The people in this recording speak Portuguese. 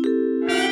Música